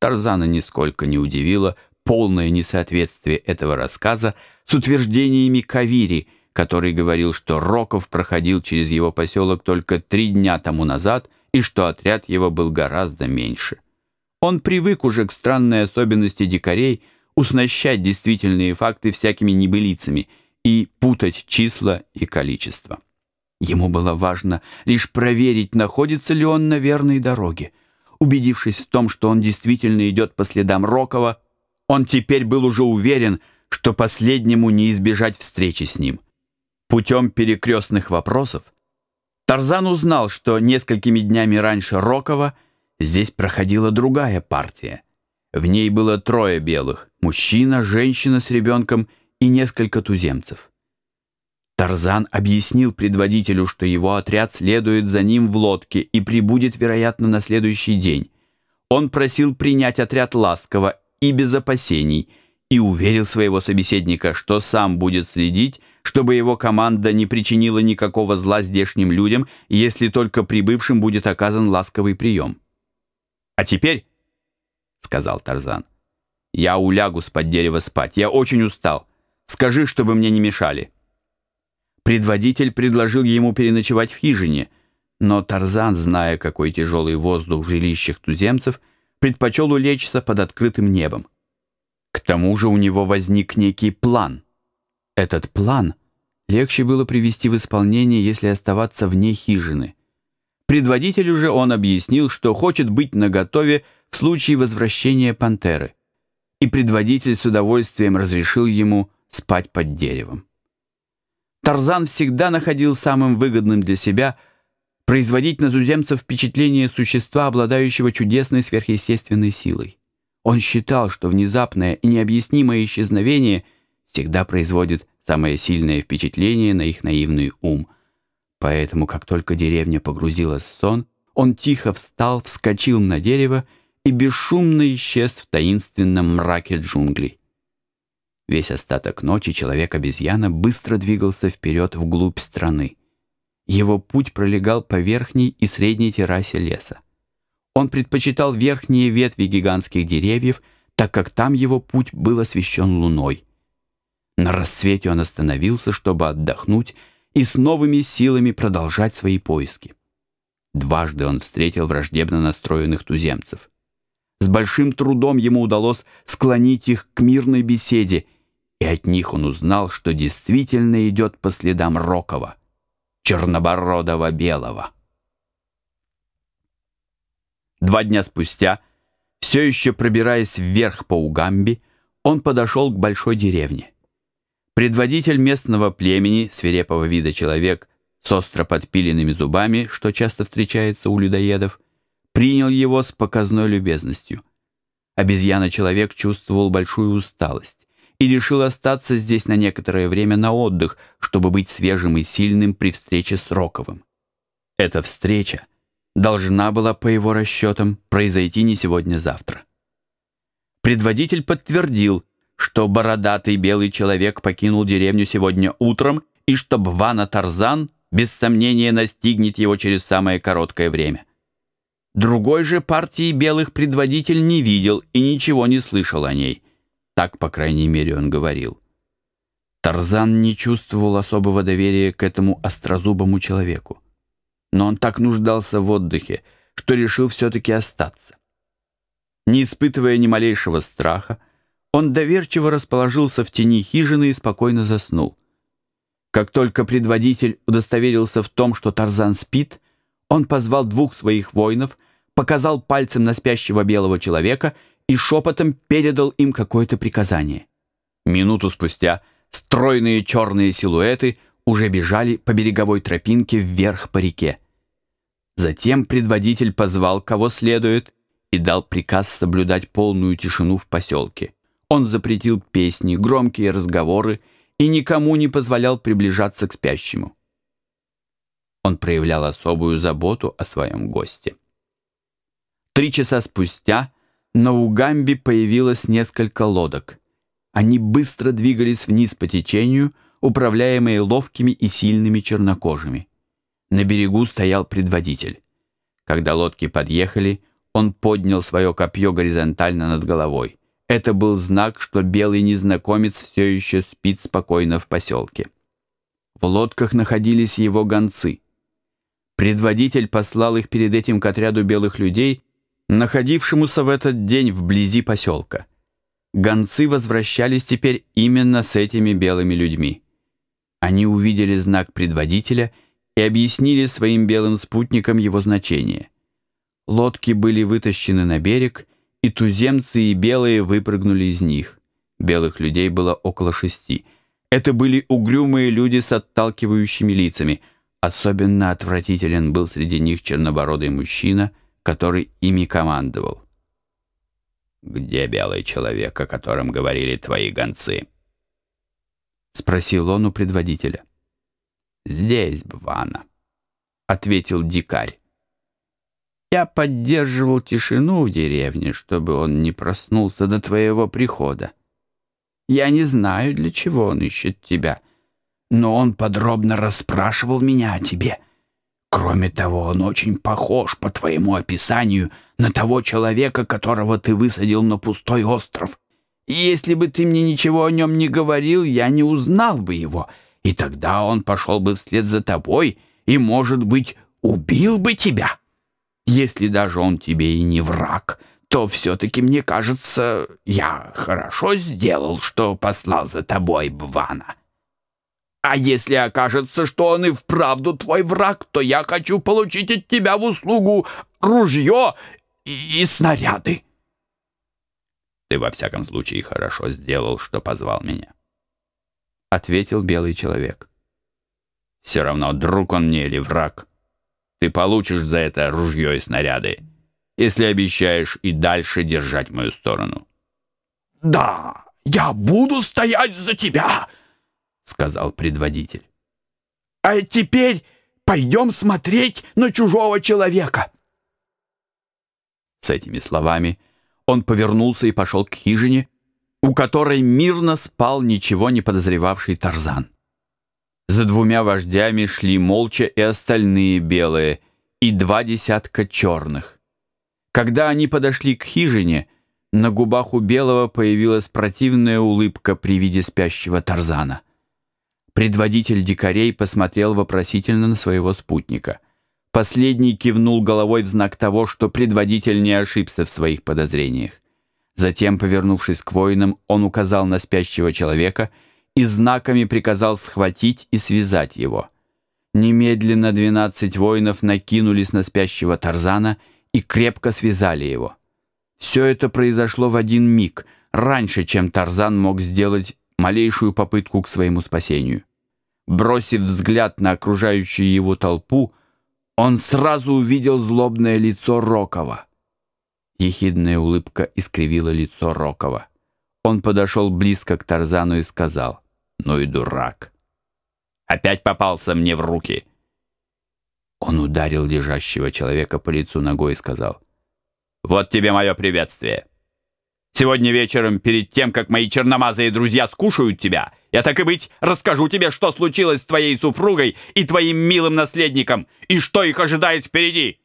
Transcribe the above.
Тарзана нисколько не удивило полное несоответствие этого рассказа с утверждениями Кавири, который говорил, что Роков проходил через его поселок только три дня тому назад и что отряд его был гораздо меньше. Он привык уже к странной особенности дикарей уснащать действительные факты всякими небылицами и путать числа и количество. Ему было важно лишь проверить, находится ли он на верной дороге. Убедившись в том, что он действительно идет по следам Рокова, он теперь был уже уверен, что последнему не избежать встречи с ним. Путем перекрестных вопросов Тарзан узнал, что несколькими днями раньше Рокова здесь проходила другая партия. В ней было трое белых – мужчина, женщина с ребенком и несколько туземцев. Тарзан объяснил предводителю, что его отряд следует за ним в лодке и прибудет, вероятно, на следующий день. Он просил принять отряд ласково и без опасений и уверил своего собеседника, что сам будет следить, чтобы его команда не причинила никакого зла здешним людям, если только прибывшим будет оказан ласковый прием. «А теперь», — сказал Тарзан, — «я улягу с под дерева спать, я очень устал. Скажи, чтобы мне не мешали». Предводитель предложил ему переночевать в хижине, но Тарзан, зная, какой тяжелый воздух в жилищах туземцев, предпочел улечься под открытым небом. К тому же у него возник некий план. Этот план легче было привести в исполнение, если оставаться вне хижины. Предводителю же он объяснил, что хочет быть наготове в случае возвращения пантеры, и предводитель с удовольствием разрешил ему спать под деревом. Тарзан всегда находил самым выгодным для себя производить на туземцев впечатление существа, обладающего чудесной сверхъестественной силой. Он считал, что внезапное и необъяснимое исчезновение всегда производит самое сильное впечатление на их наивный ум. Поэтому, как только деревня погрузилась в сон, он тихо встал, вскочил на дерево и бесшумно исчез в таинственном мраке джунглей. Весь остаток ночи человек-обезьяна быстро двигался вперед вглубь страны. Его путь пролегал по верхней и средней террасе леса. Он предпочитал верхние ветви гигантских деревьев, так как там его путь был освещен луной. На рассвете он остановился, чтобы отдохнуть и с новыми силами продолжать свои поиски. Дважды он встретил враждебно настроенных туземцев. С большим трудом ему удалось склонить их к мирной беседе — и от них он узнал, что действительно идет по следам Рокова, чернобородого белого. Два дня спустя, все еще пробираясь вверх по Угамби, он подошел к большой деревне. Предводитель местного племени, свирепого вида человек с остро подпиленными зубами, что часто встречается у людоедов, принял его с показной любезностью. Обезьяна-человек чувствовал большую усталость и решил остаться здесь на некоторое время на отдых, чтобы быть свежим и сильным при встрече с Роковым. Эта встреча должна была, по его расчетам, произойти не сегодня-завтра. Предводитель подтвердил, что бородатый белый человек покинул деревню сегодня утром и что Бвана Тарзан без сомнения настигнет его через самое короткое время. Другой же партии белых предводитель не видел и ничего не слышал о ней – так, по крайней мере, он говорил. Тарзан не чувствовал особого доверия к этому острозубому человеку. Но он так нуждался в отдыхе, что решил все-таки остаться. Не испытывая ни малейшего страха, он доверчиво расположился в тени хижины и спокойно заснул. Как только предводитель удостоверился в том, что Тарзан спит, он позвал двух своих воинов, показал пальцем на спящего белого человека и шепотом передал им какое-то приказание. Минуту спустя стройные черные силуэты уже бежали по береговой тропинке вверх по реке. Затем предводитель позвал кого следует и дал приказ соблюдать полную тишину в поселке. Он запретил песни, громкие разговоры и никому не позволял приближаться к спящему. Он проявлял особую заботу о своем госте. Три часа спустя на Угамбе появилось несколько лодок. Они быстро двигались вниз по течению, управляемые ловкими и сильными чернокожими. На берегу стоял предводитель. Когда лодки подъехали, он поднял свое копье горизонтально над головой. Это был знак, что белый незнакомец все еще спит спокойно в поселке. В лодках находились его гонцы. Предводитель послал их перед этим к отряду белых людей, находившемуся в этот день вблизи поселка. Гонцы возвращались теперь именно с этими белыми людьми. Они увидели знак предводителя и объяснили своим белым спутникам его значение. Лодки были вытащены на берег, и туземцы и белые выпрыгнули из них. Белых людей было около шести. Это были угрюмые люди с отталкивающими лицами. Особенно отвратителен был среди них чернобородый мужчина, который ими командовал. «Где белый человек, о котором говорили твои гонцы?» — спросил он у предводителя. «Здесь, Бвана», — ответил дикарь. «Я поддерживал тишину в деревне, чтобы он не проснулся до твоего прихода. Я не знаю, для чего он ищет тебя, но он подробно расспрашивал меня о тебе. Кроме того, он очень похож по твоему описанию на того человека, которого ты высадил на пустой остров. И если бы ты мне ничего о нем не говорил, я не узнал бы его, и тогда он пошел бы вслед за тобой и, может быть, убил бы тебя. Если даже он тебе и не враг, то все-таки, мне кажется, я хорошо сделал, что послал за тобой Бвана. А если окажется, что он и вправду твой враг, то я хочу получить от тебя в услугу ружье и, и снаряды. Ты во всяком случае хорошо сделал, что позвал меня. Ответил белый человек. Все равно, друг он мне или враг. Ты получишь за это ружье и снаряды, если обещаешь и дальше держать мою сторону. «Да, я буду стоять за тебя!» — сказал предводитель. «А теперь пойдем смотреть на чужого человека!» С этими словами он повернулся и пошел к хижине, у которой мирно спал ничего не подозревавший Тарзан. За двумя вождями шли молча и остальные белые, и два десятка черных. Когда они подошли к хижине, на губах у белого появилась противная улыбка при виде спящего Тарзана. Предводитель дикарей посмотрел вопросительно на своего спутника — Последний кивнул головой в знак того, что предводитель не ошибся в своих подозрениях. Затем, повернувшись к воинам, он указал на спящего человека и знаками приказал схватить и связать его. Немедленно двенадцать воинов накинулись на спящего Тарзана и крепко связали его. Все это произошло в один миг, раньше, чем Тарзан мог сделать малейшую попытку к своему спасению. Бросив взгляд на окружающую его толпу, он сразу увидел злобное лицо Рокова. Ехидная улыбка искривила лицо Рокова. Он подошел близко к Тарзану и сказал, «Ну и дурак! Опять попался мне в руки!» Он ударил лежащего человека по лицу ногой и сказал, «Вот тебе мое приветствие! Сегодня вечером, перед тем, как мои черномазые друзья скушают тебя, я так и быть расскажу тебе, что случилось с твоей супругой и твоим милым наследником, и что их ожидает впереди.